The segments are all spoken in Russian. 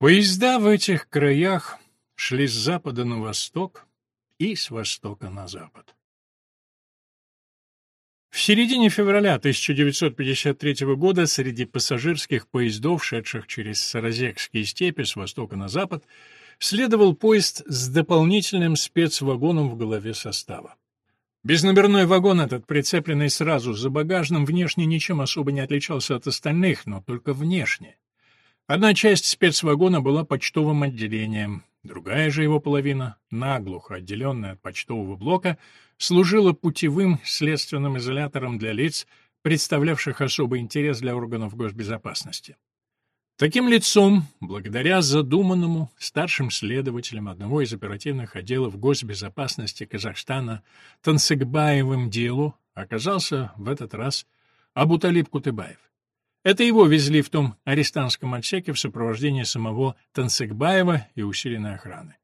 Поезда в этих краях шли с запада на восток и с востока на запад. В середине февраля 1953 года среди пассажирских поездов, шедших через Саразекские степи с востока на запад, следовал поезд с дополнительным спецвагоном в голове состава. Безномерной вагон этот, прицепленный сразу за багажным, внешне ничем особо не отличался от остальных, но только внешне. Одна часть спецвагона была почтовым отделением, другая же его половина, наглухо отделенная от почтового блока, служила путевым следственным изолятором для лиц, представлявших особый интерес для органов госбезопасности. Таким лицом, благодаря задуманному старшим следователем одного из оперативных отделов госбезопасности Казахстана Тансыгбаевым делу, оказался в этот раз Абуталип Кутыбаев. Это его везли в том арестантском отсеке в сопровождении самого Тансыгбаева и усиленной охраны.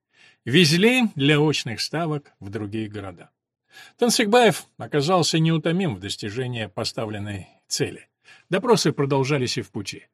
Везли для очных ставок в другие города. Тансыгбаев оказался неутомим в достижении поставленной цели. Допросы продолжались и в пути.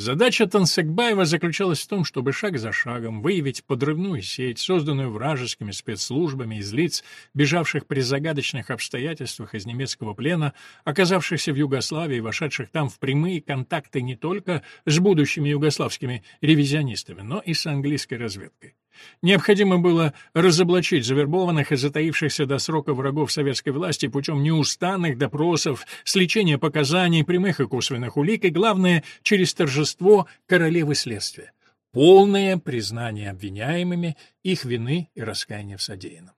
Задача Тансекбаева заключалась в том, чтобы шаг за шагом выявить подрывную сеть, созданную вражескими спецслужбами из лиц, бежавших при загадочных обстоятельствах из немецкого плена, оказавшихся в Югославии и вошедших там в прямые контакты не только с будущими югославскими ревизионистами, но и с английской разведкой. Необходимо было разоблачить завербованных и затаившихся до срока врагов советской власти путем неустанных допросов, сличения показаний, прямых и косвенных улик и, главное, через торжество королевы следствия. Полное признание обвиняемыми их вины и раскаяния в содеянном.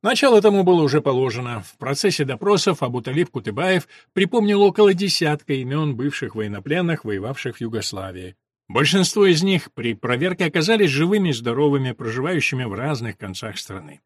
Начало тому было уже положено. В процессе допросов Абуталиб Кутыбаев припомнил около десятка имен бывших военнопленных, воевавших в Югославии. Большинство из них при проверке оказались живыми и здоровыми, проживающими в разных концах страны.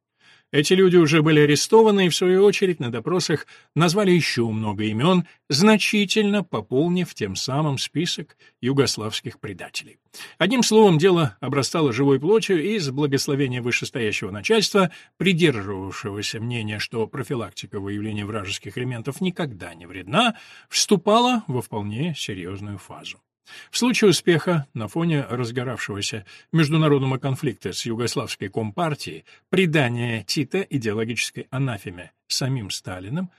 Эти люди уже были арестованы и, в свою очередь, на допросах назвали еще много имен, значительно пополнив тем самым список югославских предателей. Одним словом, дело обрастало живой плотью, и с благословения вышестоящего начальства, придерживавшегося мнения, что профилактика выявления вражеских элементов никогда не вредна, вступала во вполне серьезную фазу. В случае успеха на фоне разгоравшегося международного конфликта с югославской компартией, предания Тита идеологической анафеме самим Сталиным,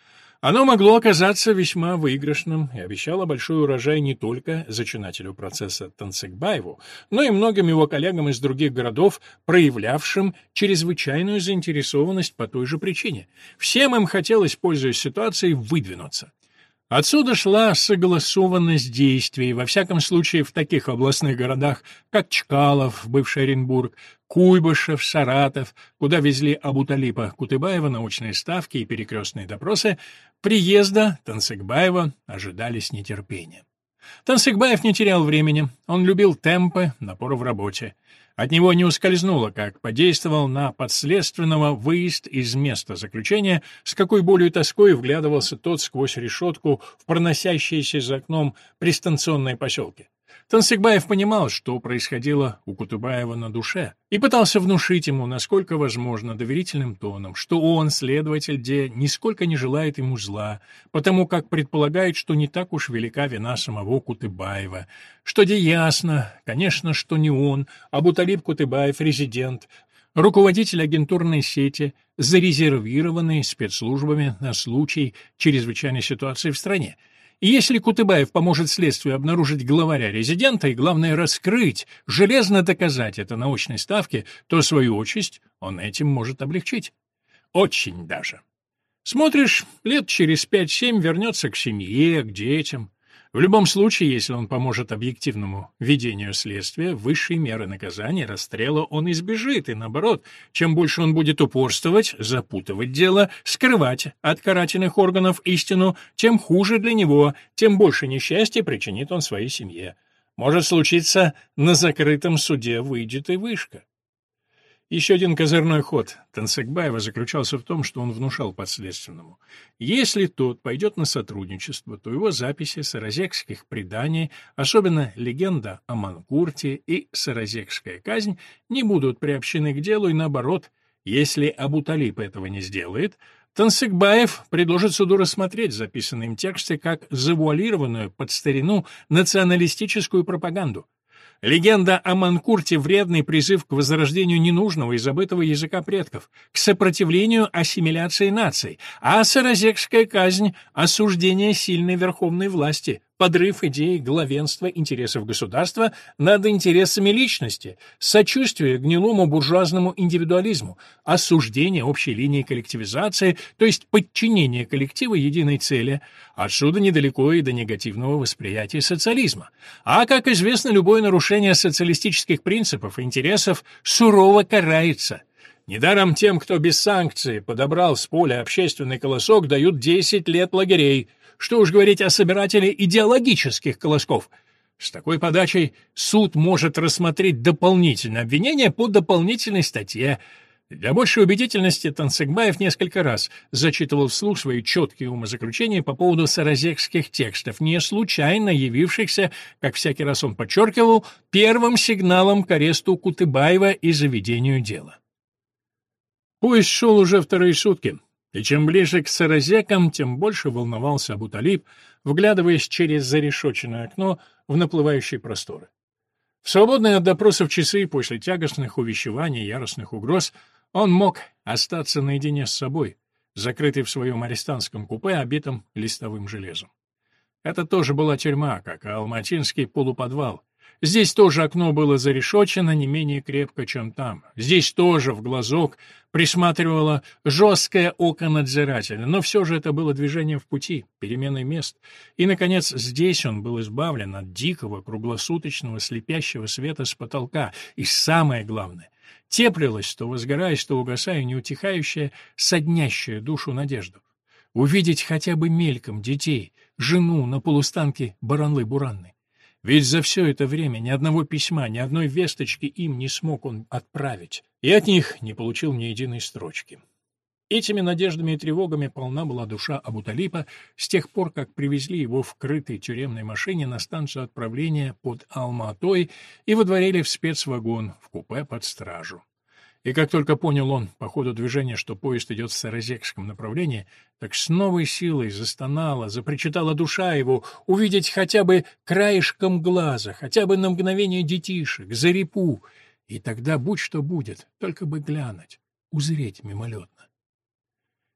оно могло оказаться весьма выигрышным и обещало большой урожай не только зачинателю процесса Танцекбаеву, но и многим его коллегам из других городов, проявлявшим чрезвычайную заинтересованность по той же причине. Всем им хотелось, пользуясь ситуацией, выдвинуться. Отсюда шла согласованность действий, во всяком случае в таких областных городах, как Чкалов, бывший Оренбург, Куйбышев, Саратов, куда везли Абуталипа Кутыбаева научные ставки и перекрестные допросы, приезда Тансыгбаева ожидали с нетерпением. Тансыгбаев не терял времени, он любил темпы, напор в работе. От него не ускользнуло, как подействовал на подследственного выезд из места заключения, с какой болью и тоской вглядывался тот сквозь решетку в проносящиеся за окном пристанционные поселки. Тансыгбаев понимал, что происходило у Кутубаева на душе, и пытался внушить ему, насколько возможно, доверительным тоном, что он, следователь Де, нисколько не желает ему зла, потому как предполагает, что не так уж велика вина самого Кутыбаева, что Де ясно, конечно, что не он, а Буталиб Кутыбаев, резидент, руководитель агентурной сети, зарезервированный спецслужбами на случай чрезвычайной ситуации в стране, и если Кутыбаев поможет следствию обнаружить главаря резидента и, главное, раскрыть, железно доказать это научной ставке, то свою участь он этим может облегчить. Очень даже. Смотришь, лет через пять-семь вернется к семье, к детям. В любом случае, если он поможет объективному ведению следствия, высшей меры наказания, расстрела он избежит, и наоборот, чем больше он будет упорствовать, запутывать дело, скрывать от карательных органов истину, тем хуже для него, тем больше несчастья причинит он своей семье. Может случиться, на закрытом суде выйдет и вышка. Еще один козырной ход Тансекбаева заключался в том, что он внушал подследственному. Если тот пойдет на сотрудничество, то его записи саразекских преданий, особенно легенда о Манкурте и саразекская казнь, не будут приобщены к делу, и наоборот, если Абуталип этого не сделает, Тансыкбаев предложит суду рассмотреть записанные им тексты как завуалированную под старину националистическую пропаганду, Легенда о Манкурте — вредный призыв к возрождению ненужного и забытого языка предков, к сопротивлению ассимиляции наций, а Саразекская казнь — осуждение сильной верховной власти, подрыв идеи главенства интересов государства над интересами личности, сочувствие гнилому буржуазному индивидуализму, осуждение общей линии коллективизации, то есть подчинение коллектива единой цели. Отсюда недалеко и до негативного восприятия социализма. А, как известно, любое нарушение социалистических принципов и интересов сурово карается – Недаром тем, кто без санкций подобрал с поля общественный колосок, дают 10 лет лагерей – что уж говорить о собирателе идеологических колосков. С такой подачей суд может рассмотреть дополнительное обвинение по дополнительной статье. Для большей убедительности Танцыгбаев несколько раз зачитывал вслух свои четкие умозаключения по поводу саразекских текстов, не случайно явившихся, как всякий раз он подчеркивал, первым сигналом к аресту Кутыбаева и заведению дела. Поезд шел уже вторые сутки. И чем ближе к саразекам, тем больше волновался Абуталиб, вглядываясь через зарешоченное окно в наплывающие просторы. В свободные от допросов часы после тягостных увещеваний и яростных угроз он мог остаться наедине с собой, закрытый в своем арестантском купе, обитом листовым железом. Это тоже была тюрьма, как и алматинский полуподвал, Здесь тоже окно было зарешочено не менее крепко, чем там. Здесь тоже в глазок присматривало жесткое око надзирателя, но все же это было движение в пути, переменой мест. И, наконец, здесь он был избавлен от дикого, круглосуточного, слепящего света с потолка. И самое главное, теплилась, то возгораясь, то угасая, неутихающая, соднящая душу надежду. Увидеть хотя бы мельком детей, жену на полустанке Баранлы-Буранны. Ведь за все это время ни одного письма, ни одной весточки им не смог он отправить, и от них не получил ни единой строчки. Этими надеждами и тревогами полна была душа Абуталипа с тех пор, как привезли его в крытой тюремной машине на станцию отправления под Алма-Атой и водворили в спецвагон в купе под стражу. И как только понял он по ходу движения, что поезд идет в Саразекском направлении, так с новой силой застонала, запричитала душа его увидеть хотя бы краешком глаза, хотя бы на мгновение детишек, за репу, и тогда будь что будет, только бы глянуть, узреть мимолетно.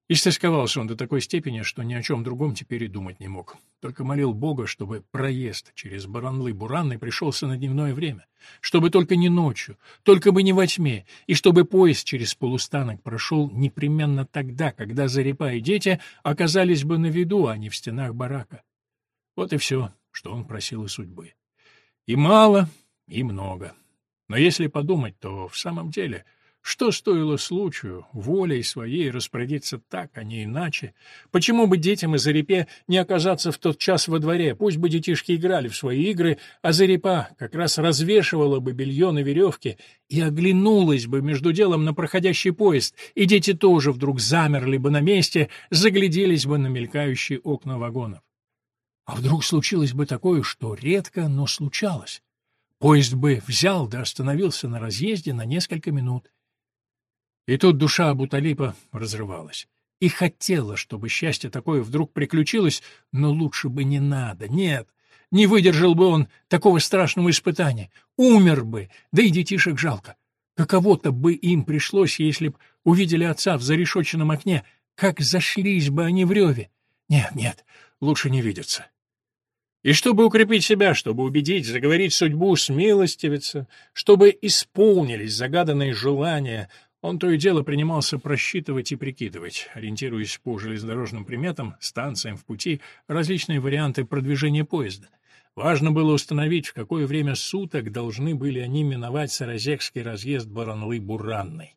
Истосковался он до такой степени, что ни о чем другом теперь и думать не мог. Только молил Бога, чтобы проезд через Баранлы-Буранны пришелся на дневное время, чтобы только не ночью, только бы не во тьме, и чтобы поезд через полустанок прошел непременно тогда, когда Зарипа и дети оказались бы на виду, а не в стенах барака. Вот и все, что он просил и судьбы. И мало, и много. Но если подумать, то в самом деле — что стоило случаю, волей своей распорядиться так, а не иначе? Почему бы детям из Зарепе не оказаться в тот час во дворе? Пусть бы детишки играли в свои игры, а Зарепа как раз развешивала бы белье на веревке и оглянулась бы между делом на проходящий поезд, и дети тоже вдруг замерли бы на месте, загляделись бы на мелькающие окна вагонов. А вдруг случилось бы такое, что редко, но случалось? Поезд бы взял да остановился на разъезде на несколько минут. И тут душа Абуталипа разрывалась. И хотела, чтобы счастье такое вдруг приключилось, но лучше бы не надо, нет. Не выдержал бы он такого страшного испытания. Умер бы, да и детишек жалко. Каково-то бы им пришлось, если б увидели отца в зарешоченном окне, как зашлись бы они в реве. Нет, нет, лучше не видеться. И чтобы укрепить себя, чтобы убедить, заговорить судьбу, смилостивиться, чтобы исполнились загаданные желания, он то и дело принимался просчитывать и прикидывать, ориентируясь по железнодорожным приметам, станциям в пути, различные варианты продвижения поезда. Важно было установить, в какое время суток должны были они миновать Саразекский разъезд Баранлы-Буранной.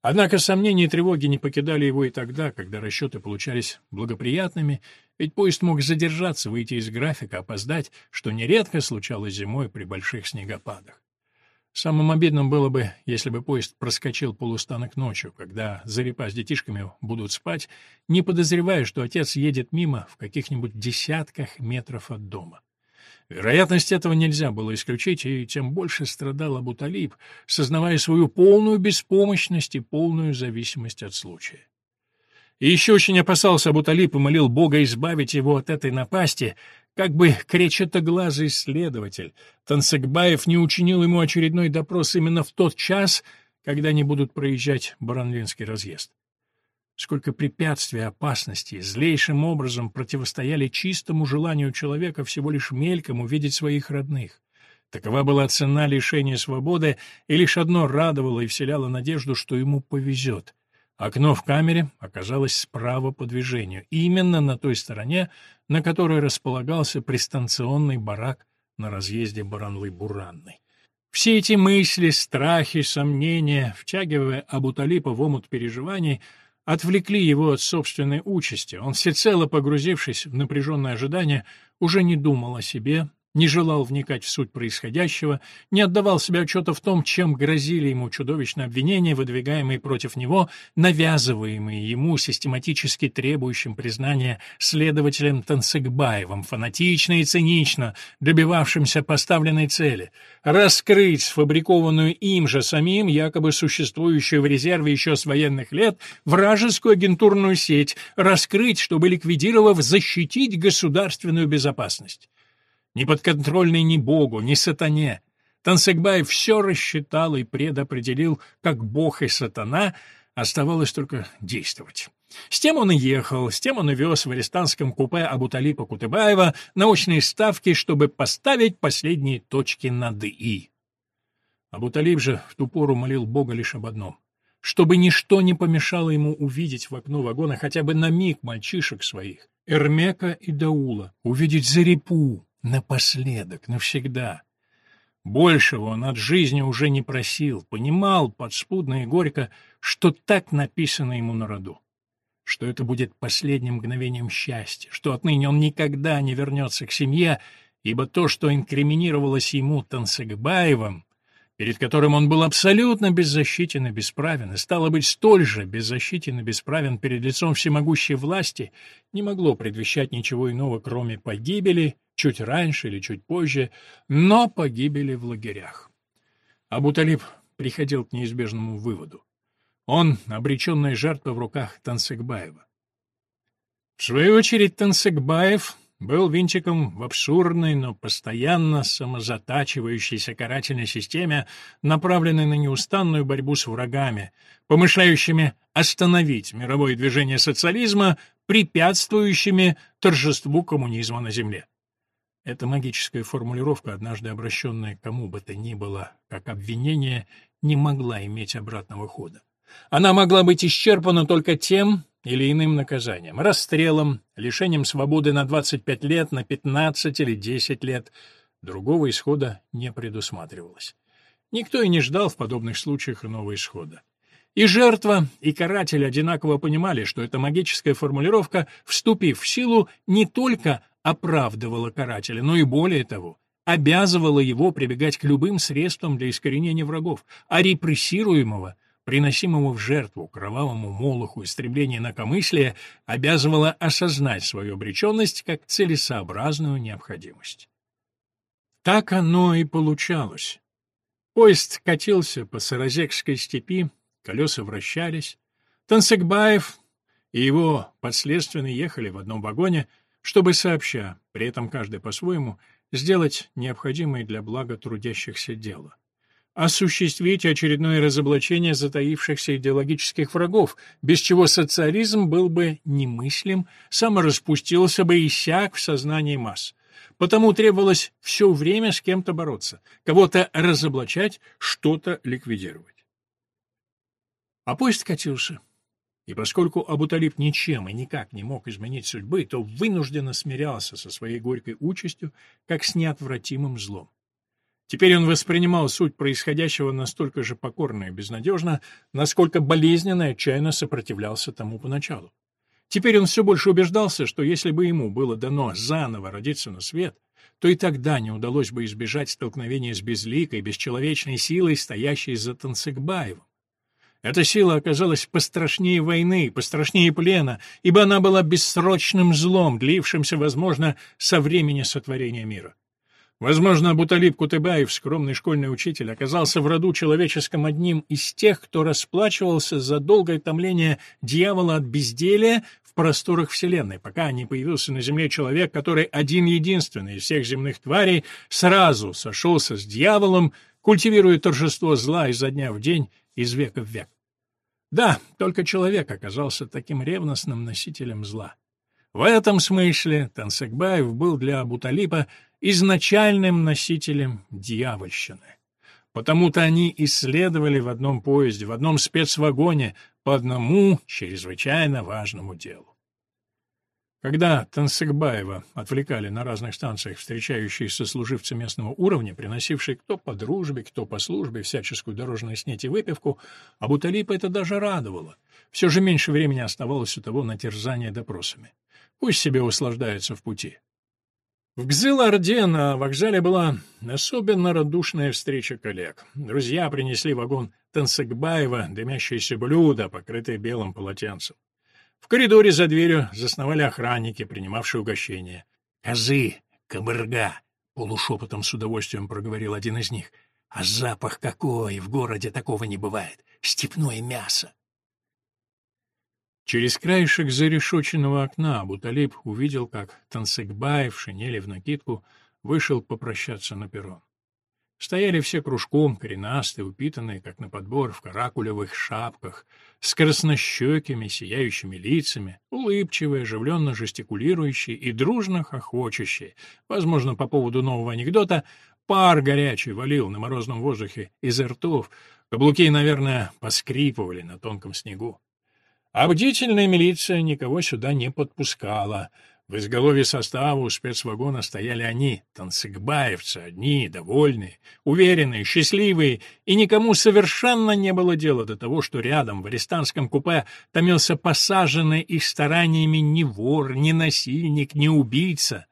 Однако сомнения и тревоги не покидали его и тогда, когда расчеты получались благоприятными, ведь поезд мог задержаться, выйти из графика, опоздать, что нередко случалось зимой при больших снегопадах. Самым обидным было бы, если бы поезд проскочил полустанок ночью, когда Зарипа с детишками будут спать, не подозревая, что отец едет мимо в каких-нибудь десятках метров от дома. Вероятность этого нельзя было исключить, и тем больше страдал Абуталиб, сознавая свою полную беспомощность и полную зависимость от случая. И еще очень опасался Абуталиб и молил Бога избавить его от этой напасти, Как бы кречетоглазый следователь, Тансекбаев не учинил ему очередной допрос именно в тот час, когда они будут проезжать Баранлинский разъезд. Сколько препятствий опасностей злейшим образом противостояли чистому желанию человека всего лишь мельком увидеть своих родных. Такова была цена лишения свободы, и лишь одно радовало и вселяло надежду, что ему повезет. Окно в камере оказалось справа по движению, именно на той стороне, на которой располагался пристанционный барак на разъезде Баранлы-Буранной. Все эти мысли, страхи, сомнения, втягивая Абуталипа в омут переживаний, отвлекли его от собственной участи. Он, всецело погрузившись в напряженное ожидание, уже не думал о себе, не желал вникать в суть происходящего, не отдавал себе отчета в том, чем грозили ему чудовищные обвинения, выдвигаемые против него, навязываемые ему систематически требующим признания следователем Тансыгбаевым, фанатично и цинично добивавшимся поставленной цели — раскрыть сфабрикованную им же самим, якобы существующую в резерве еще с военных лет, вражескую агентурную сеть, раскрыть, чтобы, ликвидировав, защитить государственную безопасность не подконтрольный ни Богу, ни сатане. Тансекбай все рассчитал и предопределил, как Бог и сатана, оставалось только действовать. С тем он и ехал, с тем он и вез в арестанском купе Абуталипа Кутыбаева научные ставки, чтобы поставить последние точки над «и». Абуталип же в ту пору молил Бога лишь об одном — чтобы ничто не помешало ему увидеть в окно вагона хотя бы на миг мальчишек своих, Эрмека и Даула, увидеть Зарипу, Напоследок, навсегда. Большего он от жизни уже не просил, понимал подспудно и горько, что так написано ему на роду. Что это будет последним мгновением счастья, что отныне он никогда не вернется к семье, ибо то, что инкриминировалось ему Тансыгбаевым, перед которым он был абсолютно беззащитен и бесправен, и стало быть столь же беззащитен и бесправен перед лицом всемогущей власти, не могло предвещать ничего иного, кроме погибели, чуть раньше или чуть позже, но погибели в лагерях. Абуталиб приходил к неизбежному выводу. Он — обреченная жертва в руках Тансекбаева. В свою очередь Тансекбаев был винтиком в абсурдной, но постоянно самозатачивающейся карательной системе, направленной на неустанную борьбу с врагами, помышляющими остановить мировое движение социализма, препятствующими торжеству коммунизма на Земле. Эта магическая формулировка, однажды обращенная кому бы то ни было как обвинение, не могла иметь обратного хода. Она могла быть исчерпана только тем, или иным наказанием, расстрелом, лишением свободы на 25 лет, на 15 или 10 лет. Другого исхода не предусматривалось. Никто и не ждал в подобных случаях иного исхода. И жертва, и каратель одинаково понимали, что эта магическая формулировка, вступив в силу, не только оправдывала карателя, но и более того, обязывала его прибегать к любым средствам для искоренения врагов, а репрессируемого — приносимого в жертву кровавому молоху истребления инакомыслия, обязывало осознать свою обреченность как целесообразную необходимость. Так оно и получалось. Поезд катился по Саразекской степи, колеса вращались. Тансекбаев и его подследственные ехали в одном вагоне, чтобы сообща, при этом каждый по-своему, сделать необходимое для блага трудящихся дело осуществить очередное разоблачение затаившихся идеологических врагов, без чего социализм был бы немыслим, самораспустился бы и сяк в сознании масс. Потому требовалось все время с кем-то бороться, кого-то разоблачать, что-то ликвидировать. А поезд катился. И поскольку Абуталиб ничем и никак не мог изменить судьбы, то вынужденно смирялся со своей горькой участью, как с неотвратимым злом. Теперь он воспринимал суть происходящего настолько же покорно и безнадежно, насколько болезненно и отчаянно сопротивлялся тому поначалу. Теперь он все больше убеждался, что если бы ему было дано заново родиться на свет, то и тогда не удалось бы избежать столкновения с безликой, бесчеловечной силой, стоящей за Танцыгбаевым. Эта сила оказалась пострашнее войны, пострашнее плена, ибо она была бессрочным злом, длившимся, возможно, со времени сотворения мира. Возможно, Абуталиб Кутыбаев, скромный школьный учитель, оказался в роду человеческом одним из тех, кто расплачивался за долгое томление дьявола от безделия в просторах Вселенной, пока не появился на Земле человек, который один-единственный из всех земных тварей сразу сошелся с дьяволом, культивируя торжество зла изо дня в день, из века в век. Да, только человек оказался таким ревностным носителем зла. В этом смысле Тансекбаев был для Абуталипа изначальным носителем дьявольщины. Потому-то они исследовали в одном поезде, в одном спецвагоне, по одному чрезвычайно важному делу. Когда Тансыкбаева отвлекали на разных станциях встречающиеся служивцы местного уровня, приносившие кто по дружбе, кто по службе всяческую дорожную снеть и выпивку, Абуталипа это даже радовало. Все же меньше времени оставалось у того на терзание допросами. Пусть себе услаждается в пути. В Гзыл-Орде на вокзале была особенно радушная встреча коллег. Друзья принесли вагон Тансыкбаева, дымящиеся блюда, покрытые белым полотенцем. В коридоре за дверью засновали охранники, принимавшие угощение. «Козы, кабырга!» — полушепотом с удовольствием проговорил один из них. «А запах какой! В городе такого не бывает! Степное мясо!» Через краешек зарешоченного окна Абуталиб увидел, как Тансыкбай в шинели в накидку вышел попрощаться на перрон. Стояли все кружком, коренастые, упитанные, как на подбор, в каракулевых шапках, с краснощекими, сияющими лицами, улыбчивые, оживленно жестикулирующие и дружно хохочущие. Возможно, по поводу нового анекдота пар горячий валил на морозном воздухе из ртов, каблуки, наверное, поскрипывали на тонком снегу. А бдительная милиция никого сюда не подпускала. В изголовье состава у спецвагона стояли они, танцыгбаевцы, одни, довольные, уверенные, счастливые, и никому совершенно не было дела до того, что рядом, в арестантском купе, томился посаженный их стараниями ни вор, ни насильник, ни убийца,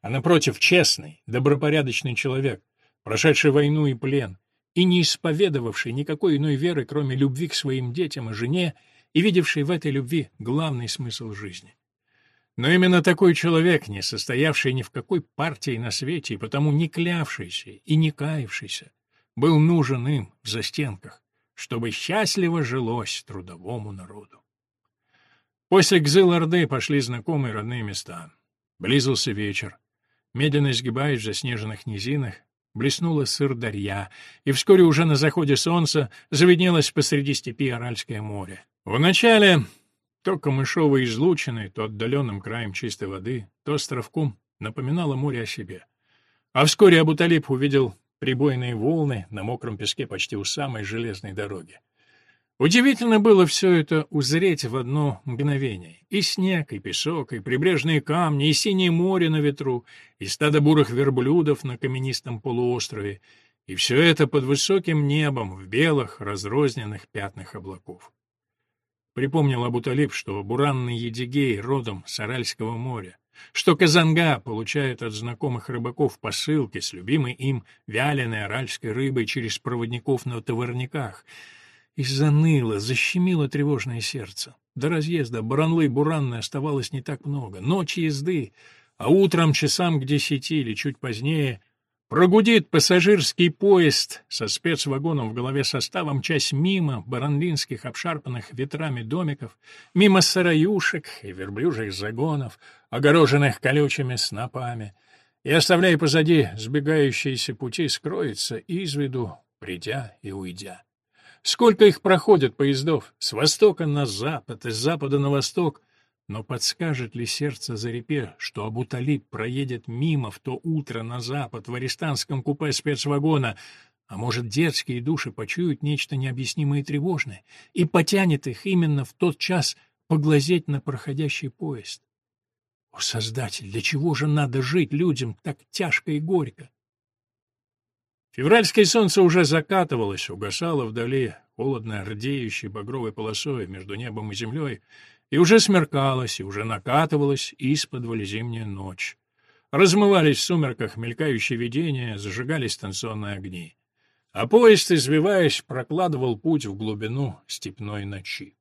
а, напротив, честный, добропорядочный человек, прошедший войну и плен, и не исповедовавший никакой иной веры, кроме любви к своим детям и жене, и видевший в этой любви главный смысл жизни. Но именно такой человек, не состоявший ни в какой партии на свете и потому не клявшийся и не каявшийся, был нужен им в застенках, чтобы счастливо жилось трудовому народу. После Гзыл-Орды пошли знакомые родные места. Близился вечер. Медленно изгибаясь в заснеженных низинах, блеснула сырдарья, и вскоре уже на заходе солнца заведнелось посреди степи Аральское море. Вначале то камышовой излучиной, то отдаленным краем чистой воды, то островком напоминало море о себе. А вскоре Абуталип увидел прибойные волны на мокром песке почти у самой железной дороги. Удивительно было все это узреть в одно мгновение. И снег, и песок, и прибрежные камни, и синее море на ветру, и стадо бурых верблюдов на каменистом полуострове, и все это под высоким небом в белых разрозненных пятнах облаков. Припомнил Абуталиб, что буранный Едигей родом с Аральского моря, что Казанга получает от знакомых рыбаков посылки с любимой им вяленой аральской рыбой через проводников на товарниках. И заныло, защемило тревожное сердце. До разъезда Баранлы-Буранны оставалось не так много. Ночь езды, а утром часам к десяти или чуть позднее Прогудит пассажирский поезд со спецвагоном в голове составом часть мимо баранлинских обшарпанных ветрами домиков, мимо сараюшек и верблюжьих загонов, огороженных колючими снопами, и, оставляя позади сбегающиеся пути, скроется из виду, придя и уйдя. Сколько их проходит поездов с востока на запад, из запада на восток, но подскажет ли сердце Зарипе, что Абуталиб проедет мимо в то утро на запад в арестантском купе спецвагона, а может, детские души почуют нечто необъяснимое и тревожное и потянет их именно в тот час поглазеть на проходящий поезд? О, Создатель, для чего же надо жить людям так тяжко и горько? Февральское солнце уже закатывалось, угасало вдали, холодно рдеющей багровой полосой между небом и землей, и уже смеркалось, и уже накатывалась исподволь зимняя ночь. Размывались в сумерках мелькающие видения, зажигались станционные огни. А поезд, извиваясь, прокладывал путь в глубину степной ночи.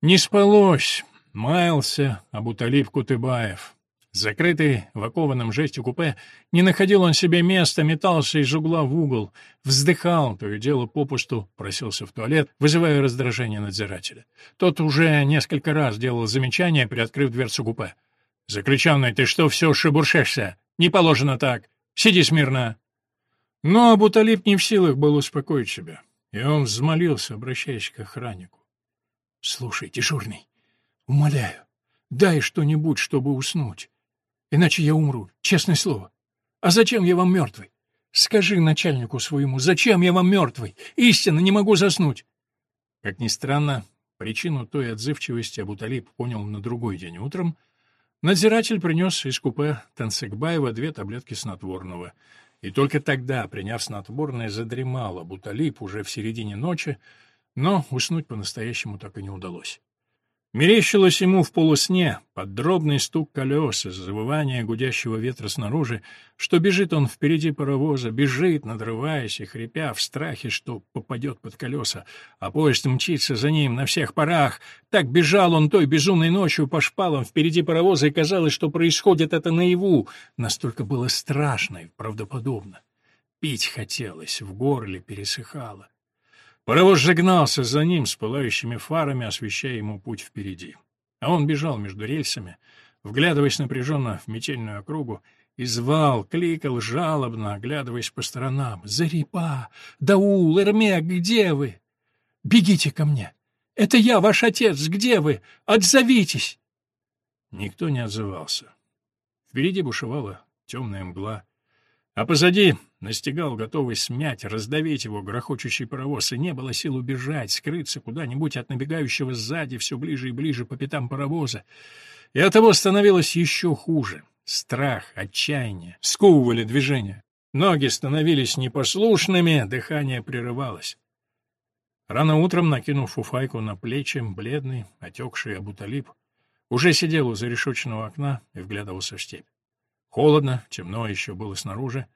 Не спалось, маялся Абуталиб Кутыбаев. Закрытый в окованном жести купе, не находил он себе места, метался из угла в угол, вздыхал, то и дело попусту, просился в туалет, вызывая раздражение надзирателя. Тот уже несколько раз делал замечание, приоткрыв дверцу купе. «Заключенный, ты что все шебуршешься? Не положено так. Сиди смирно!» Но Абуталип не в силах был успокоить себя, и он взмолился, обращаясь к охраннику. «Слушай, дежурный, умоляю, дай что-нибудь, чтобы уснуть. Иначе я умру, честное слово. А зачем я вам мертвый? Скажи начальнику своему, зачем я вам мертвый? Истинно не могу заснуть. Как ни странно, причину той отзывчивости Абуталип понял на другой день утром. Надзиратель принес из купе Тансекбаева две таблетки снотворного. И только тогда, приняв снотворное, задремал Абуталип уже в середине ночи, но уснуть по-настоящему так и не удалось. Мерещилось ему в полусне, под дробный стук колес и завывание гудящего ветра снаружи, что бежит он впереди паровоза, бежит, надрываясь и хрипя в страхе, что попадет под колеса, а поезд мчится за ним на всех парах. Так бежал он той безумной ночью по шпалам впереди паровоза, и казалось, что происходит это наяву. Настолько было страшно и правдоподобно. Пить хотелось, в горле пересыхало. Паровоз же гнался за ним с пылающими фарами, освещая ему путь впереди. А он бежал между рельсами, вглядываясь напряженно в метельную округу, и звал, кликал жалобно, оглядываясь по сторонам. «Зарипа! Даул! Эрмек! Где вы? Бегите ко мне! Это я, ваш отец! Где вы? Отзовитесь!» Никто не отзывался. Впереди бушевала темная мгла, а позади настигал, готовый смять, раздавить его грохочущий паровоз, и не было сил убежать, скрыться куда-нибудь от набегающего сзади все ближе и ближе по пятам паровоза. И от того становилось еще хуже. Страх, отчаяние сковывали движение. Ноги становились непослушными, дыхание прерывалось. Рано утром, накинув фуфайку на плечи, бледный, отекший Абуталип, уже сидел у зарешоченного окна и вглядывался в степь. Холодно, темно еще было снаружи,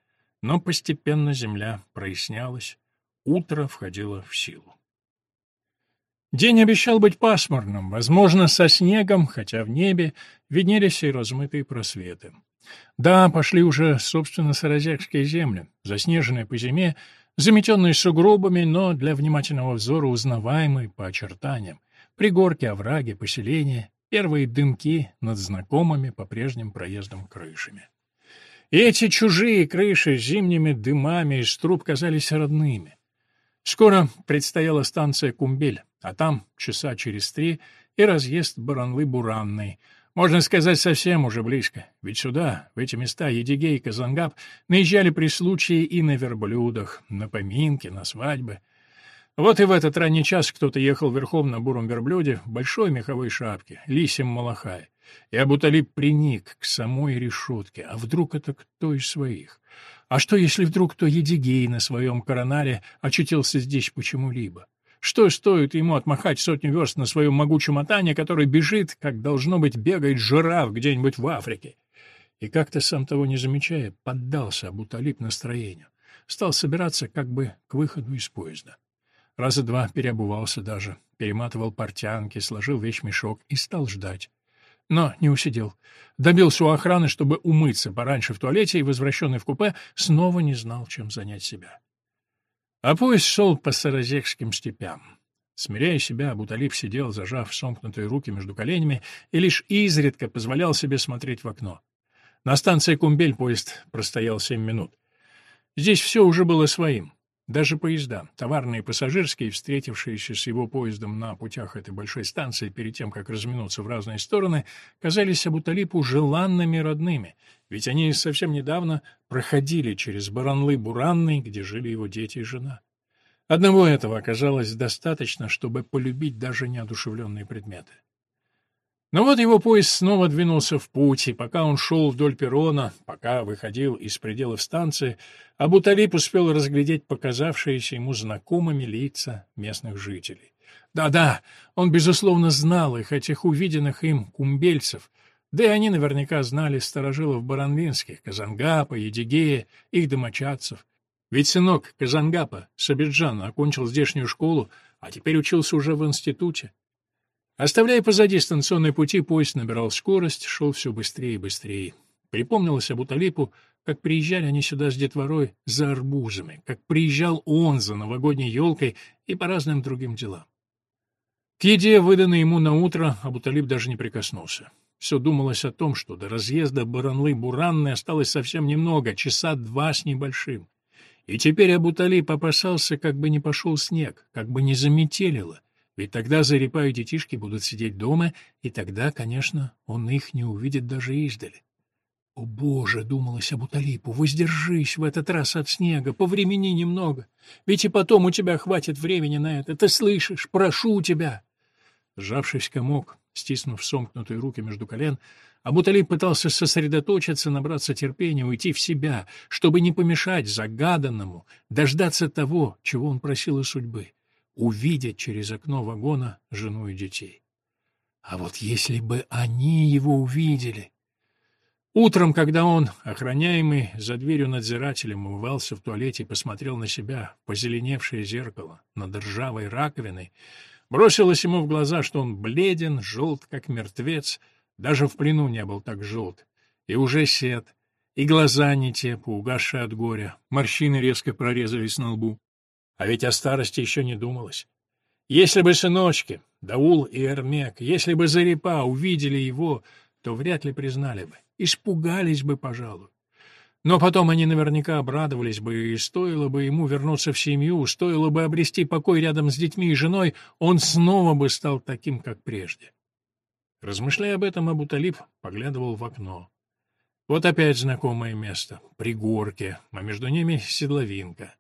но постепенно земля прояснялась, утро входило в силу. День обещал быть пасмурным, возможно, со снегом, хотя в небе виднелись и размытые просветы. Да, пошли уже, собственно, саразекские земли, заснеженные по зиме, заметенные сугробами, но для внимательного взора узнаваемые по очертаниям. Пригорки, овраги, поселения, первые дымки над знакомыми по прежним проездам крышами. И эти чужие крыши с зимними дымами из труб казались родными. Скоро предстояла станция Кумбель, а там, часа через три, и разъезд Баранлы-Буранный. Можно сказать, совсем уже близко, ведь сюда, в эти места, Едигей и Казангаб наезжали при случае и на верблюдах, на поминки, на свадьбы. Вот и в этот ранний час кто-то ехал верхом на буром верблюде в большой меховой шапке, лисим малахай. И Абуталиб приник к самой решетке. А вдруг это кто из своих? А что, если вдруг кто Едигей на своем коронаре очутился здесь почему-либо? Что стоит ему отмахать сотню верст на своем могучем отане, который бежит, как, должно быть, бегает жираф где-нибудь в Африке? И как-то, сам того не замечая, поддался Абуталиб настроению. Стал собираться как бы к выходу из поезда. Раза два переобувался даже, перематывал портянки, сложил вещмешок и стал ждать. Но не усидел. Добился у охраны, чтобы умыться пораньше в туалете, и, возвращенный в купе, снова не знал, чем занять себя. А поезд шел по саразекским степям. Смиряя себя, Буталип сидел, зажав сомкнутые руки между коленями, и лишь изредка позволял себе смотреть в окно. На станции Кумбель поезд простоял семь минут. Здесь все уже было своим. Даже поезда, товарные и пассажирские, встретившиеся с его поездом на путях этой большой станции перед тем, как разминуться в разные стороны, казались Абуталипу желанными родными, ведь они совсем недавно проходили через Баранлы-Буранный, где жили его дети и жена. Одного этого оказалось достаточно, чтобы полюбить даже неодушевленные предметы. Но вот его поезд снова двинулся в путь, и пока он шел вдоль перрона, пока выходил из пределов станции, Абуталип успел разглядеть показавшиеся ему знакомыми лица местных жителей. Да-да, он, безусловно, знал их, этих увиденных им кумбельцев, да и они наверняка знали старожилов баранвинских, Казангапа, Едигея, их домочадцев. Ведь сынок Казангапа, Сабиджана, окончил здешнюю школу, а теперь учился уже в институте. Оставляя позади станционные пути, поезд набирал скорость, шел все быстрее и быстрее. Припомнилось Абуталипу, как приезжали они сюда с детворой за арбузами, как приезжал он за новогодней елкой и по разным другим делам. К еде, выданной ему на утро, Абуталип даже не прикоснулся. Все думалось о том, что до разъезда Баранлы-Буранны осталось совсем немного, часа два с небольшим. И теперь Абуталип опасался, как бы не пошел снег, как бы не заметелило, ведь тогда Зарипа и детишки будут сидеть дома, и тогда, конечно, он их не увидит даже издали. «О, Боже!» — думалось Абуталипу, — «воздержись в этот раз от снега, повремени немного, ведь и потом у тебя хватит времени на это, ты слышишь, прошу тебя!» Сжавшись комок, стиснув сомкнутые руки между колен, Абуталиб пытался сосредоточиться, набраться терпения, уйти в себя, чтобы не помешать загаданному, дождаться того, чего он просил у судьбы — увидеть через окно вагона жену и детей. А вот если бы они его увидели... Утром, когда он, охраняемый за дверью надзирателем, умывался в туалете и посмотрел на себя, позеленевшее зеркало, над ржавой раковиной, бросилось ему в глаза, что он бледен, желт, как мертвец, даже в плену не был так желт, и уже сед, и глаза не те, поугасшие от горя, морщины резко прорезались на лбу. А ведь о старости еще не думалось. Если бы сыночки, Даул и Эрмек, если бы Зарипа увидели его, то вряд ли признали бы. Испугались бы, пожалуй. Но потом они наверняка обрадовались бы, и стоило бы ему вернуться в семью, стоило бы обрести покой рядом с детьми и женой, он снова бы стал таким, как прежде. Размышляя об этом, Абуталиб поглядывал в окно. Вот опять знакомое место — пригорки, а между ними седловинка.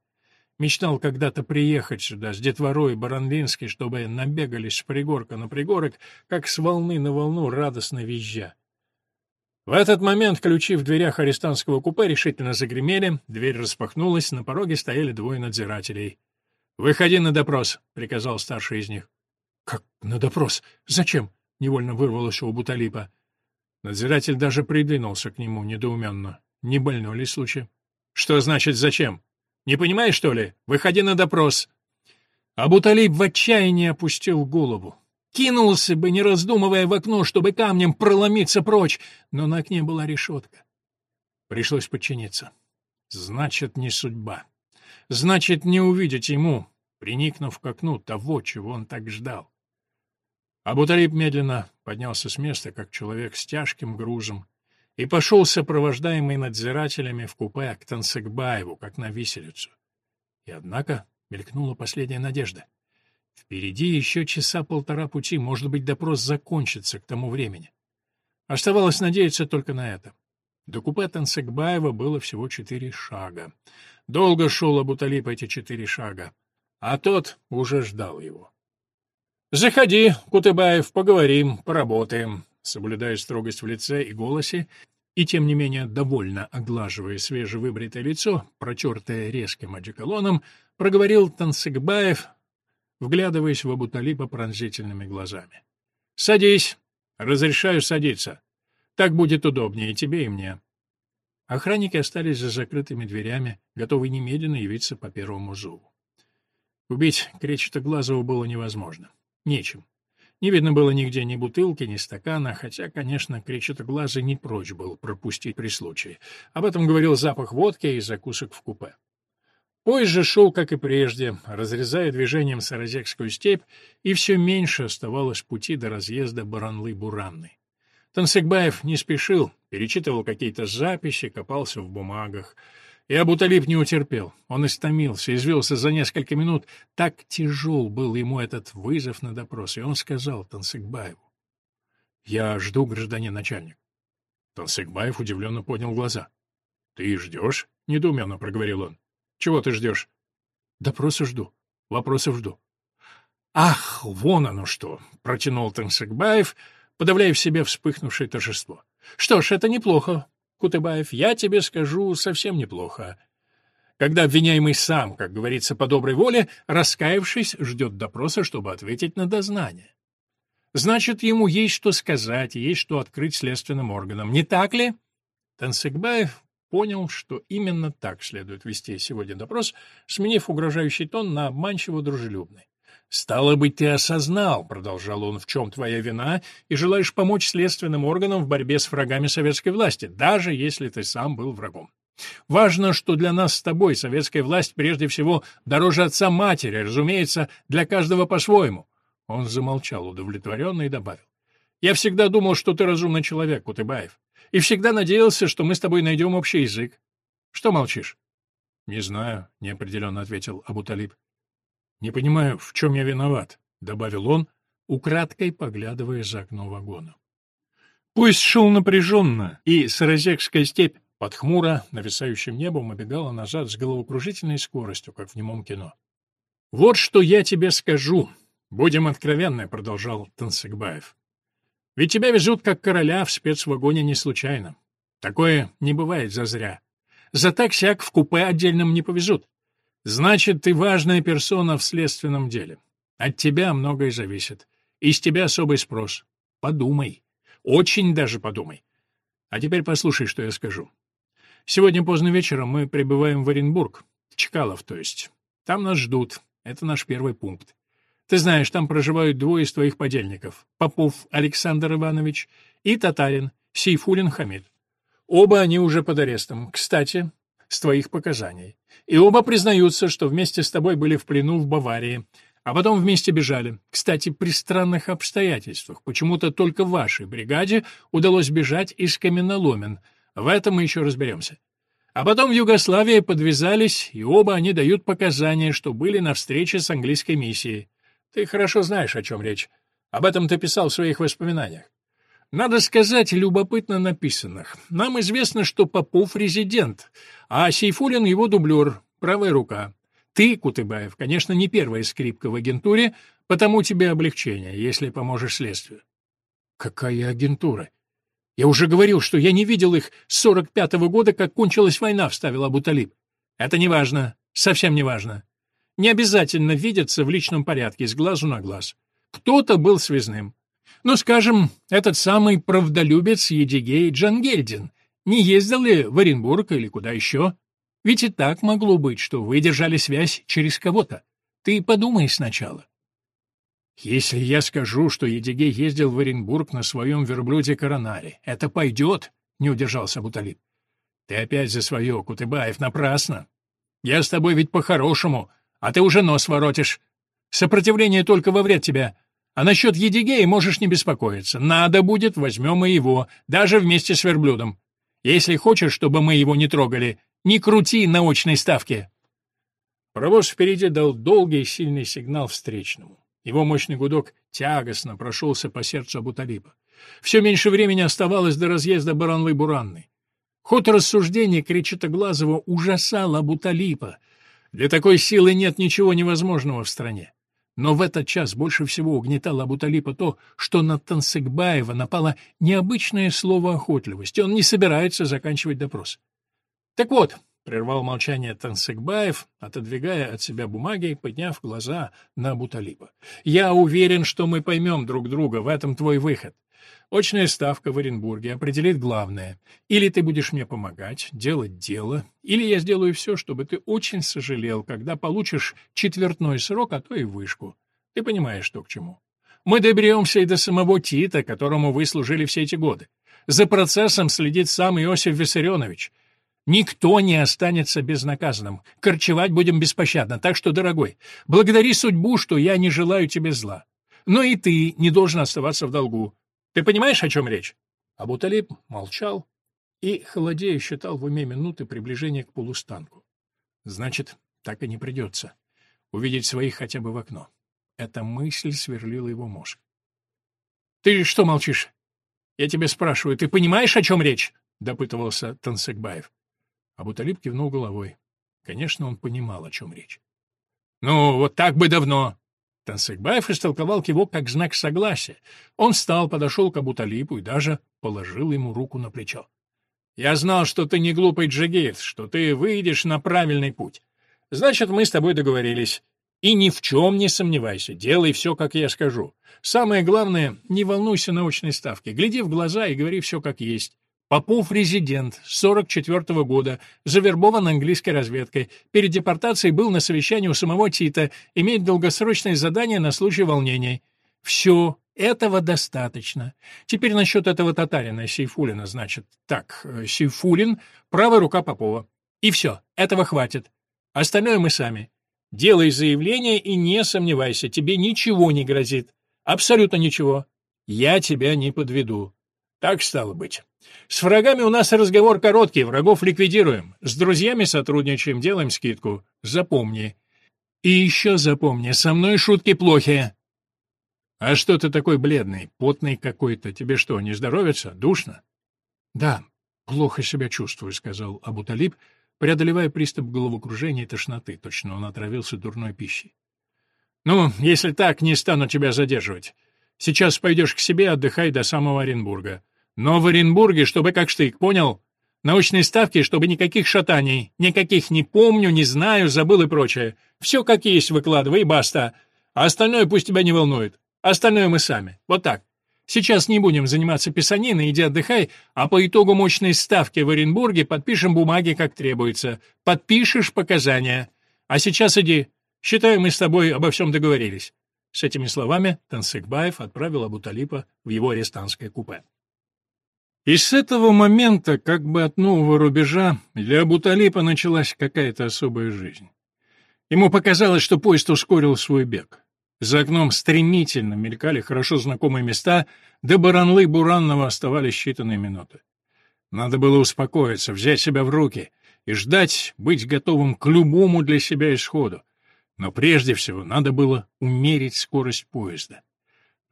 Мечтал когда-то приехать сюда с детворой Баранвинской, чтобы набегались с пригорка на пригорок, как с волны на волну радостно визжа. В этот момент ключи в дверях арестантского купе решительно загремели, дверь распахнулась, на пороге стояли двое надзирателей. «Выходи на допрос», — приказал старший из них. «Как на допрос? Зачем?» — невольно вырвалось у Буталипа. Надзиратель даже придвинулся к нему недоуменно. Не больной ли случай? «Что значит «зачем»? Не понимаешь, что ли? Выходи на допрос». Абуталиб в отчаянии опустил голову. Кинулся бы, не раздумывая, в окно, чтобы камнем проломиться прочь, но на окне была решетка. Пришлось подчиниться. Значит, не судьба. Значит, не увидеть ему, приникнув к окну, того, чего он так ждал. Абуталиб медленно поднялся с места, как человек с тяжким грузом, и пошел сопровождаемый надзирателями в купе к Тансекбаеву, как на виселицу. И однако мелькнула последняя надежда — Впереди еще часа полтора пути, может быть, допрос закончится к тому времени. Оставалось надеяться только на это. До купе Тансекбаева было всего четыре шага. Долго шел Абуталип эти четыре шага, а тот уже ждал его. «Заходи, Кутыбаев, поговорим, поработаем», соблюдая строгость в лице и голосе, и тем не менее довольно оглаживая свежевыбритое лицо, протертое резким одеколоном, проговорил Тансекбаев, вглядываясь в Абуталипа пронзительными глазами. «Садись! Разрешаю садиться. Так будет удобнее и тебе, и мне». Охранники остались за закрытыми дверями, готовые немедленно явиться по первому зову. Убить Кречета-Глазова было невозможно. Нечем. Не видно было нигде ни бутылки, ни стакана, хотя, конечно, Кречета-Глазый не прочь был пропустить при случае. Об этом говорил запах водки и закусок в купе. Поезд же шел, как и прежде, разрезая движением Саразекскую степь, и все меньше оставалось пути до разъезда Баранлы-Буранны. Тансекбаев не спешил, перечитывал какие-то записи, копался в бумагах. И Абуталиб не утерпел. Он истомился, извелся за несколько минут. Так тяжел был ему этот вызов на допрос, и он сказал Тансекбаеву. «Я жду, гражданин начальник». Тансекбаев удивленно поднял глаза. «Ты ждешь?» — недоуменно проговорил он. Чего ты ждешь? Допроса жду. Вопросов жду. Ах, вон оно что! Протянул Тансыкбаев, подавляя в себе вспыхнувшее торжество. Что ж, это неплохо, Кутыбаев, я тебе скажу, совсем неплохо. Когда обвиняемый сам, как говорится, по доброй воле, раскаявшись, ждет допроса, чтобы ответить на дознание. Значит, ему есть что сказать, есть что открыть следственным органам, не так ли? Тансыкбаев понял, что именно так следует вести сегодня допрос, сменив угрожающий тон на обманчиво дружелюбный. «Стало быть, ты осознал, — продолжал он, — в чем твоя вина, и желаешь помочь следственным органам в борьбе с врагами советской власти, даже если ты сам был врагом. Важно, что для нас с тобой советская власть прежде всего дороже отца-матери, разумеется, для каждого по-своему». Он замолчал удовлетворенно и добавил. «Я всегда думал, что ты разумный человек, Кутыбаев, и всегда надеялся, что мы с тобой найдем общий язык. Что молчишь?» «Не знаю», — неопределенно ответил Абуталиб. «Не понимаю, в чем я виноват», — добавил он, украдкой поглядывая за окно вагона. Поезд шел напряженно, и Саразекская степь под хмуро нависающим небом обегала назад с головокружительной скоростью, как в немом кино. «Вот что я тебе скажу. Будем откровенны», — продолжал Тансыгбаев. «Ведь тебя везут как короля в спецвагоне не случайно. Такое не бывает зазря. За так-сяк в купе отдельном не повезут. Значит, ты важная персона в следственном деле. От тебя многое зависит. Из тебя особый спрос. Подумай. Очень даже подумай. А теперь послушай, что я скажу. Сегодня поздно вечером мы прибываем в Оренбург. Чкалов, то есть. Там нас ждут. Это наш первый пункт. Ты знаешь, там проживают двое из твоих подельников. Попов Александр Иванович и татарин Сейфулин Хамид. Оба они уже под арестом. Кстати, с твоих показаний. И оба признаются, что вместе с тобой были в плену в Баварии, а потом вместе бежали. Кстати, при странных обстоятельствах. Почему-то только вашей бригаде удалось бежать из каменоломен. В этом мы еще разберемся. А потом в Югославии подвязались, и оба они дают показания, что были на встрече с английской миссией. Ты хорошо знаешь, о чем речь. Об этом ты писал в своих воспоминаниях. Надо сказать, любопытно написанных. Нам известно, что Попов резидент, а Сейфулин его дублер, правая рука. Ты, Кутыбаев, конечно, не первая скрипка в агентуре, потому тебе облегчение, если поможешь следствию. Какая агентура? Я уже говорил, что я не видел их с 45-го года, как кончилась война, вставил Абуталиб. Это не важно, совсем не важно. Не обязательно видеться в личном порядке, с глазу на глаз. Кто-то был связным. Ну, скажем, этот самый правдолюбец Едигей Джангельдин не ездил ли в Оренбург или куда еще? Ведь и так могло быть, что вы держали связь через кого-то. Ты подумай сначала. Если я скажу, что Едигей ездил в Оренбург на своем верблюде Коронаре, это пойдет, — не удержался Буталип. Ты опять за свое, Кутыбаев, напрасно. Я с тобой ведь по-хорошему, а ты уже нос воротишь. Сопротивление только во вред тебя. А насчет Едигея можешь не беспокоиться. Надо будет, возьмем и его, даже вместе с верблюдом. Если хочешь, чтобы мы его не трогали, не крути на очной ставке». Паровоз впереди дал долгий сильный сигнал встречному. Его мощный гудок тягостно прошелся по сердцу Абуталиба. Все меньше времени оставалось до разъезда Баранлы-Буранны. Ход рассуждений Кречетоглазого ужасал Абуталипа. Для такой силы нет ничего невозможного в стране. Но в этот час больше всего угнетало Абуталипа то, что на Тансыгбаева напало необычное слово охотливость, он не собирается заканчивать допрос. «Так вот», — прервал молчание Тансыгбаев, отодвигая от себя бумаги и подняв глаза на Абуталипа, — «я уверен, что мы поймем друг друга, в этом твой выход. Очная ставка в Оренбурге определит главное. Или ты будешь мне помогать, делать дело, или я сделаю все, чтобы ты очень сожалел, когда получишь четвертной срок, а то и вышку. Ты понимаешь, что к чему. Мы доберемся и до самого Тита, которому вы служили все эти годы. За процессом следит сам Иосиф Виссарионович. Никто не останется безнаказанным. Корчевать будем беспощадно. Так что, дорогой, благодари судьбу, что я не желаю тебе зла. Но и ты не должен оставаться в долгу. Ты понимаешь, о чем речь?» Абуталиб молчал и, холодея, считал в уме минуты приближения к полустанку. «Значит, так и не придется. Увидеть своих хотя бы в окно». Эта мысль сверлила его мозг. «Ты что молчишь? Я тебе спрашиваю, ты понимаешь, о чем речь?» — допытывался Тансекбаев. Абуталиб кивнул головой. Конечно, он понимал, о чем речь. «Ну, вот так бы давно. Тансыкбаев истолковал кивок как знак согласия. Он встал, подошел к Абуталипу и даже положил ему руку на плечо. «Я знал, что ты не глупый джигит, что ты выйдешь на правильный путь. Значит, мы с тобой договорились. И ни в чем не сомневайся, делай все, как я скажу. Самое главное, не волнуйся научной ставки, гляди в глаза и говори все как есть. Попов резидент, 44 -го года, завербован английской разведкой. Перед депортацией был на совещании у самого Тита, имеет долгосрочное задание на случай волнений. Все, этого достаточно. Теперь насчет этого татарина, Сейфулина, значит. Так, э, Сейфулин, правая рука Попова. И все, этого хватит. Остальное мы сами. Делай заявление и не сомневайся, тебе ничего не грозит. Абсолютно ничего. Я тебя не подведу. Так стало быть. С врагами у нас разговор короткий, врагов ликвидируем. С друзьями сотрудничаем, делаем скидку. Запомни. И еще запомни, со мной шутки плохие. А что ты такой бледный, потный какой-то? Тебе что, не здоровится? Душно? Да, плохо себя чувствую, сказал Абуталиб, преодолевая приступ головокружения и тошноты. Точно он отравился дурной пищей. Ну, если так, не стану тебя задерживать. Сейчас пойдешь к себе, отдыхай до самого Оренбурга. Но в Оренбурге, чтобы как штык, понял? Научные ставки, чтобы никаких шатаний, никаких «не помню», «не знаю», «забыл» и прочее. Все как есть выкладывай, баста. А остальное пусть тебя не волнует. Остальное мы сами. Вот так. Сейчас не будем заниматься писаниной, иди отдыхай, а по итогу мощной ставки в Оренбурге подпишем бумаги, как требуется. Подпишешь показания. А сейчас иди. Считаю, мы с тобой обо всем договорились». С этими словами Тансыкбаев отправил Абуталипа в его арестантское купе. И с этого момента, как бы от нового рубежа, для Абуталипа началась какая-то особая жизнь. Ему показалось, что поезд ускорил свой бег. За окном стремительно мелькали хорошо знакомые места, до Баранлы-Буранного оставались считанные минуты. Надо было успокоиться, взять себя в руки и ждать, быть готовым к любому для себя исходу. Но прежде всего надо было умерить скорость поезда.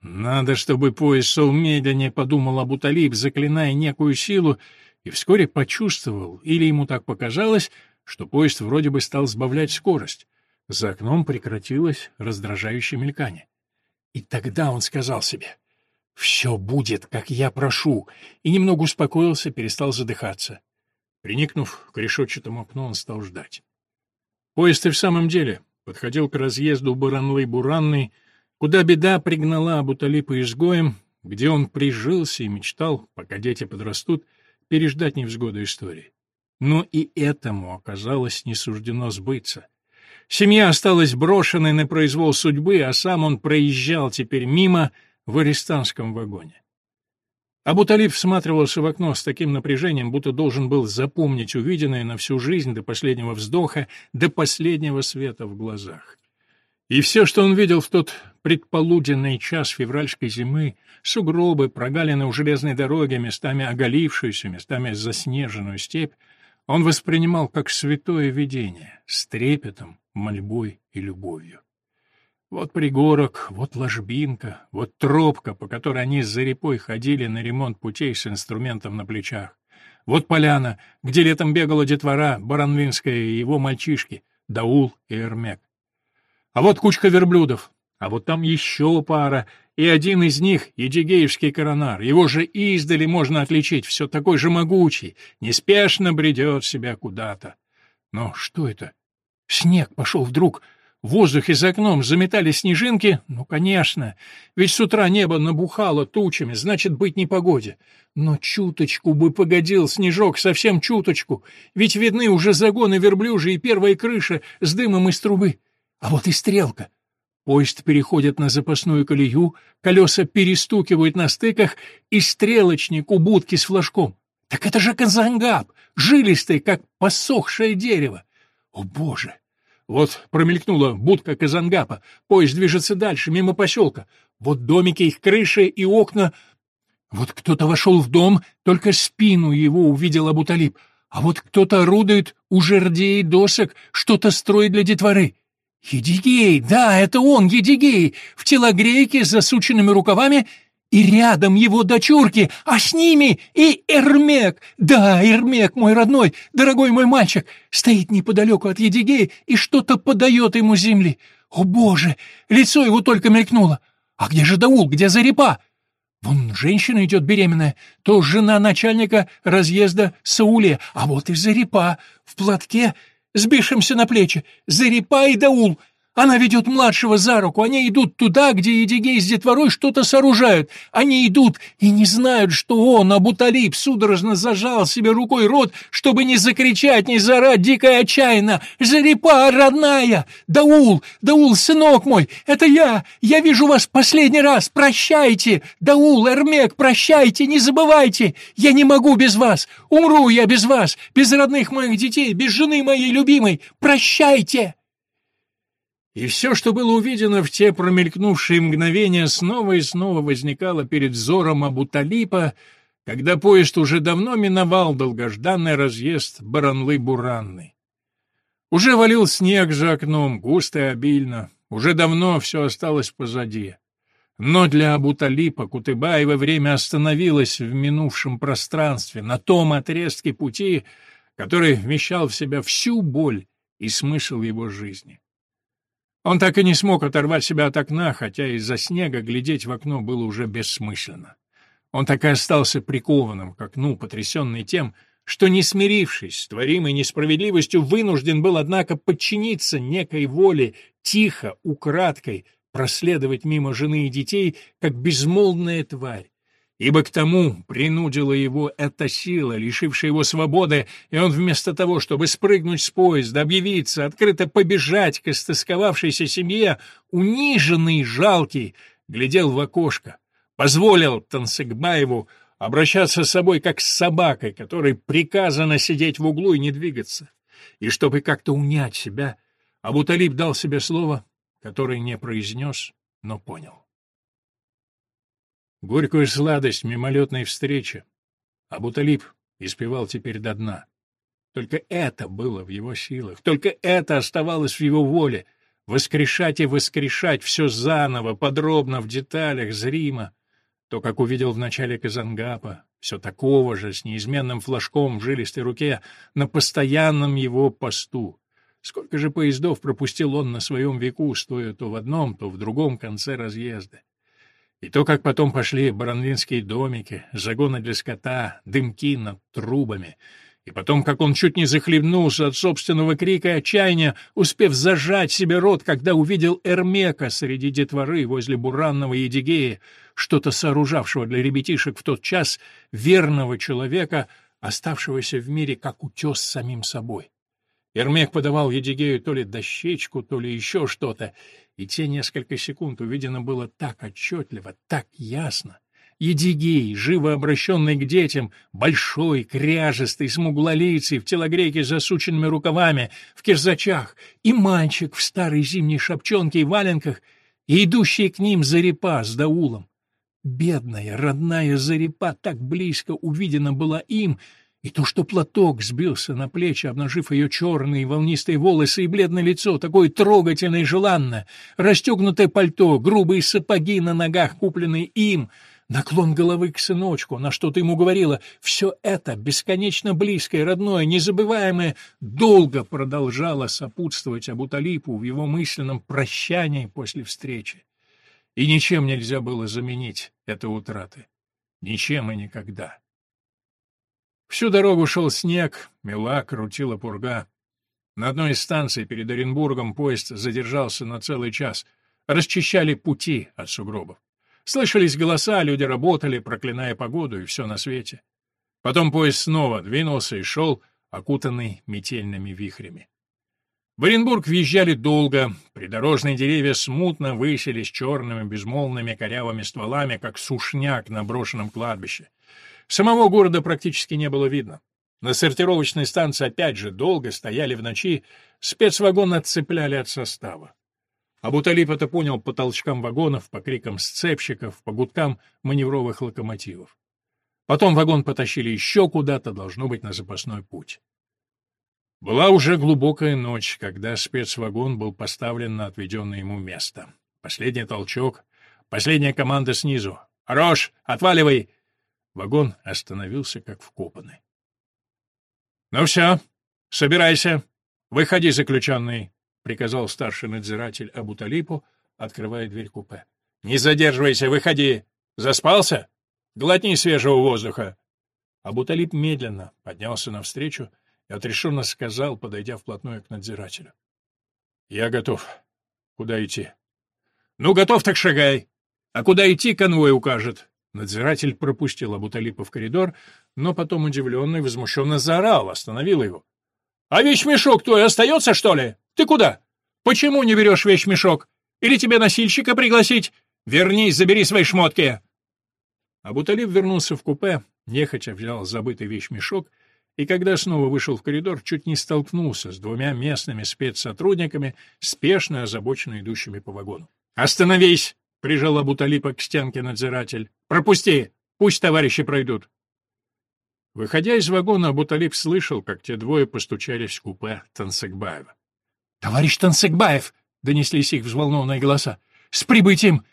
Надо, чтобы поезд шел медленнее, подумал Абуталиб, заклиная некую силу, и вскоре почувствовал, или ему так показалось, что поезд вроде бы стал сбавлять скорость. За окном прекратилось раздражающее мелькание. И тогда он сказал себе, «Все будет, как я прошу», и немного успокоился, перестал задыхаться. Приникнув к решетчатому окну, он стал ждать. Поезд и в самом деле подходил к разъезду Буранлы-Буранной, куда беда пригнала Абуталипа изгоем, где он прижился и мечтал, пока дети подрастут, переждать невзгоду истории. Но и этому оказалось не суждено сбыться. Семья осталась брошенной на произвол судьбы, а сам он проезжал теперь мимо в арестантском вагоне. Абуталиб всматривался в окно с таким напряжением, будто должен был запомнить увиденное на всю жизнь до последнего вздоха, до последнего света в глазах. И все, что он видел в тот предполуденный час февральской зимы, сугробы, прогалины у железной дороги, местами оголившуюся, местами заснеженную степь, он воспринимал как святое видение, с трепетом, мольбой и любовью. Вот пригорок, вот ложбинка, вот тропка, по которой они с Зарипой ходили на ремонт путей с инструментом на плечах. Вот поляна, где летом бегала детвора, Баранвинская и его мальчишки, Даул и Эрмек. А вот кучка верблюдов, а вот там еще пара, и один из них — Едигеевский коронар. Его же издали можно отличить, все такой же могучий, неспешно бредет себя куда-то. Но что это? Снег пошел вдруг. В воздухе за окном заметали снежинки? Ну, конечно, ведь с утра небо набухало тучами, значит, быть непогоде. Но чуточку бы погодил снежок, совсем чуточку, ведь видны уже загоны верблюжьи и первая крыша с дымом из трубы. А вот и стрелка. Поезд переходит на запасную колею, колеса перестукивают на стыках, и стрелочник у будки с флажком. Так это же Казангаб, жилистый, как посохшее дерево. О, боже! Вот промелькнула будка Казангапа, поезд движется дальше, мимо поселка. Вот домики, их крыши и окна. Вот кто-то вошел в дом, только спину его увидел Абуталиб. А вот кто-то орудует у жердей досок, что-то строит для детворы. Едигей, да, это он, Едигей, в телогрейке с засученными рукавами, и рядом его дочурки, а с ними и Эрмек, да, Эрмек, мой родной, дорогой мой мальчик, стоит неподалеку от Едигея и что-то подает ему земли. О, боже, лицо его только мелькнуло. А где же Даул, где Зарипа? Вон женщина идет беременная, то жена начальника разъезда Сауле, а вот и Зарипа в платке сбившимся на плечи. Зарипа и Даул. Она ведет младшего за руку, они идут туда, где Едигей с детворой что-то сооружают. Они идут и не знают, что он, Абуталиб, судорожно зажал себе рукой рот, чтобы не закричать, не заорать дико и отчаянно. «Зарипа, родная! Даул! Даул, сынок мой! Это я! Я вижу вас последний раз! Прощайте! Даул, Эрмек, прощайте! Не забывайте! Я не могу без вас! Умру я без вас! Без родных моих детей! Без жены моей любимой! Прощайте!» И все, что было увидено в те промелькнувшие мгновения, снова и снова возникало перед взором Абуталипа, когда поезд уже давно миновал долгожданный разъезд Баранлы-Буранны. Уже валил снег за окном, густо и обильно, уже давно все осталось позади. Но для Абуталипа Кутыбаева время остановилось в минувшем пространстве, на том отрезке пути, который вмещал в себя всю боль и смысл его жизни. Он так и не смог оторвать себя от окна, хотя из-за снега глядеть в окно было уже бессмысленно. Он так и остался прикованным к окну, потрясенный тем, что, не смирившись с творимой несправедливостью, вынужден был, однако, подчиниться некой воле, тихо, украдкой, проследовать мимо жены и детей, как безмолвная тварь, ибо к тому принудила его эта сила, лишившая его свободы, и он вместо того, чтобы спрыгнуть с поезда, объявиться, открыто побежать к истосковавшейся семье, униженный и жалкий, глядел в окошко, позволил Тансыгбаеву обращаться с собой как с собакой, которой приказано сидеть в углу и не двигаться. И чтобы как-то унять себя, Абуталиб дал себе слово, которое не произнес, но понял горькую сладость мимолетной встречи. Абуталиб испевал теперь до дна. Только это было в его силах, только это оставалось в его воле — воскрешать и воскрешать все заново, подробно, в деталях, зримо. То, как увидел в начале Казангапа, все такого же, с неизменным флажком в жилистой руке, на постоянном его посту. Сколько же поездов пропустил он на своем веку, стоя то в одном, то в другом конце разъезда. И то, как потом пошли баранвинские домики, загоны для скота, дымки над трубами, и потом, как он чуть не захлебнулся от собственного крика и отчаяния, успев зажать себе рот, когда увидел Эрмека среди детворы возле буранного Едигея, что-то сооружавшего для ребятишек в тот час верного человека, оставшегося в мире как утес самим собой. Ермек подавал Едигею то ли дощечку, то ли еще что-то, и те несколько секунд увидено было так отчетливо, так ясно. Едигей, живо обращенный к детям, большой, кряжестый, смуглолицый, в телогрейке с засученными рукавами, в кирзачах, и мальчик в старой зимней шапчонке и валенках, и идущий к ним Зарипа с Даулом. Бедная, родная Зарипа так близко увидена была им — и то, что платок сбился на плечи, обнажив ее черные волнистые волосы и бледное лицо, такое трогательное и желанное, расстегнутое пальто, грубые сапоги на ногах, купленные им, наклон головы к сыночку, на что ты ему говорила, все это, бесконечно близкое, родное, незабываемое, долго продолжало сопутствовать Абуталипу в его мысленном прощании после встречи. И ничем нельзя было заменить это утраты. Ничем и никогда. Всю дорогу шел снег, мела крутила пурга. На одной из станций перед Оренбургом поезд задержался на целый час. Расчищали пути от сугробов. Слышались голоса, люди работали, проклиная погоду и все на свете. Потом поезд снова двинулся и шел, окутанный метельными вихрями. В Оренбург въезжали долго, придорожные деревья смутно высились черными безмолвными корявыми стволами, как сушняк на брошенном кладбище. Самого города практически не было видно. На сортировочной станции опять же долго стояли в ночи, спецвагон отцепляли от состава. Абуталип это понял по толчкам вагонов, по крикам сцепщиков, по гудкам маневровых локомотивов. Потом вагон потащили еще куда-то, должно быть, на запасной путь. Была уже глубокая ночь, когда спецвагон был поставлен на отведенное ему место. Последний толчок, последняя команда снизу. «Хорош! Отваливай! Вагон остановился как вкопанный. — Ну все, собирайся. Выходи, заключенный, — приказал старший надзиратель Абуталипу, открывая дверь купе. — Не задерживайся, выходи. Заспался? Глотни свежего воздуха. Абуталип медленно поднялся навстречу и отрешенно сказал, подойдя вплотную к надзирателю. — Я готов. Куда идти? Ну, готов, так шагай. А куда идти, конвой укажет. Надзиратель пропустил Абуталипа в коридор, но потом удивленный, возмущенно заорал, остановил его. — А вещмешок твой остается, что ли? Ты куда? Почему не берешь вещмешок? Или тебе носильщика пригласить? Вернись, забери свои шмотки. Абуталип вернулся в купе, нехотя взял забытый вещмешок и когда снова вышел в коридор, чуть не столкнулся с двумя местными спецсотрудниками, спешно озабоченно идущими по вагону. «Остановись!» — прижал Абуталипа к стенке надзиратель. «Пропусти! Пусть товарищи пройдут!» Выходя из вагона, Абуталип слышал, как те двое постучались в купе Тансекбаева. «Товарищ Тансекбаев!» — донеслись их взволнованные голоса. «С прибытием!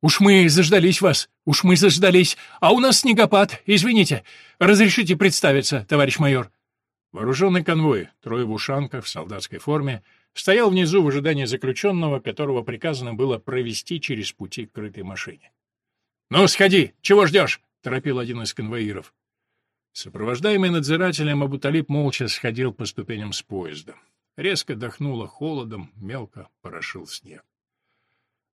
Уж мы заждались вас! Уж мы заждались! А у нас снегопад! Извините! Разрешите представиться, товарищ майор!» Вооруженный конвой, трое в ушанках, в солдатской форме, стоял внизу в ожидании заключенного, которого приказано было провести через пути к крытой машине. «Ну, сходи! Чего ждешь?» — торопил один из конвоиров. Сопровождаемый надзирателем, Абуталип молча сходил по ступеням с поезда. Резко дохнуло холодом, мелко порошил снег.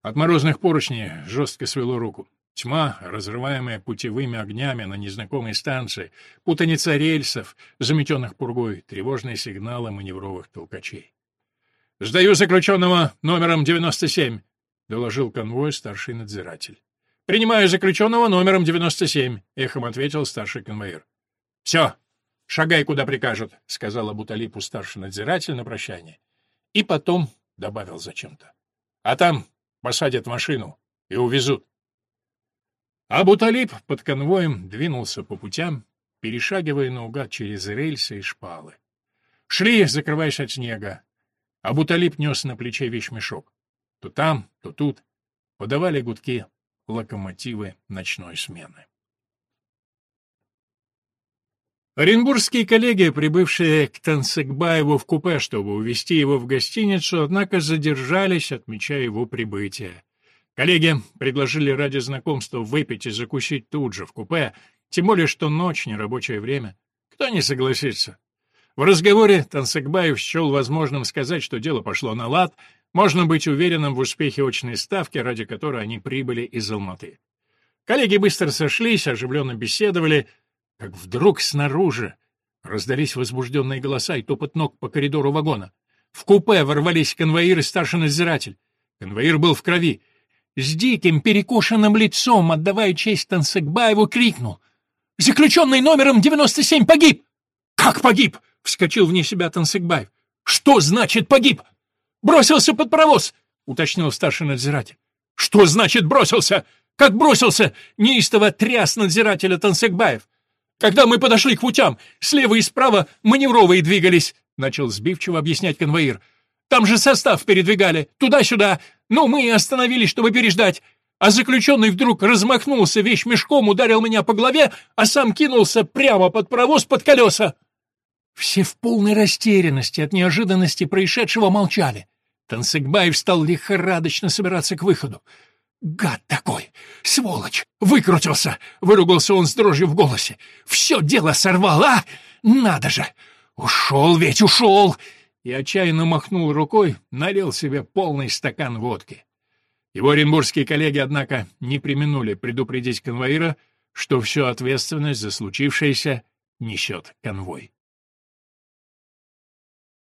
От морозных поручней жестко свело руку. Тьма, разрываемая путевыми огнями на незнакомой станции, путаница рельсов, заметенных пургой, тревожные сигналы маневровых толкачей. «Сдаю заключенного номером 97», — доложил конвой старший надзиратель. «Принимаю заключенного номером 97», — эхом ответил старший конвоир. «Все, шагай, куда прикажут», — сказал Абуталипу старший надзиратель на прощание. И потом добавил зачем-то. «А там посадят машину и увезут». Абуталип под конвоем двинулся по путям, перешагивая наугад через рельсы и шпалы. Шли, закрываясь от снега. Абуталип нес на плече вещмешок. То там, то тут подавали гудки локомотивы ночной смены. Оренбургские коллеги, прибывшие к Тансекбаеву в купе, чтобы увезти его в гостиницу, однако задержались, отмечая его прибытие. Коллеги предложили ради знакомства выпить и закусить тут же, в купе, тем более, что ночь, не рабочее время. Кто не согласится? В разговоре Тансекбаев счел возможным сказать, что дело пошло на лад, можно быть уверенным в успехе очной ставки, ради которой они прибыли из Алматы. Коллеги быстро сошлись, оживленно беседовали — как вдруг снаружи раздались возбужденные голоса и топот ног по коридору вагона. В купе ворвались конвоир и старший надзиратель. Конвоир был в крови. С диким перекошенным лицом, отдавая честь Тансекбаеву, крикнул. «Заключенный номером 97 погиб!» «Как погиб?» — вскочил вне себя Тансекбаев. «Что значит погиб?» «Бросился под паровоз!» — уточнил старший надзиратель. «Что значит бросился? Как бросился?» — неистово тряс надзирателя Тансекбаев. Когда мы подошли к путям, слева и справа маневровые двигались, — начал сбивчиво объяснять конвоир. Там же состав передвигали, туда-сюда. Ну, мы и остановились, чтобы переждать. А заключенный вдруг размахнулся вещь мешком, ударил меня по голове, а сам кинулся прямо под паровоз под колеса. Все в полной растерянности от неожиданности происшедшего молчали. Тансыгбаев стал лихорадочно собираться к выходу. «Гад такой! Сволочь! Выкрутился!» — выругался он с дрожью в голосе. «Все дело сорвал, а? Надо же! Ушел ведь, ушел!» И отчаянно махнул рукой, налил себе полный стакан водки. Его оренбургские коллеги, однако, не применули предупредить конвоира, что всю ответственность за случившееся несет конвой.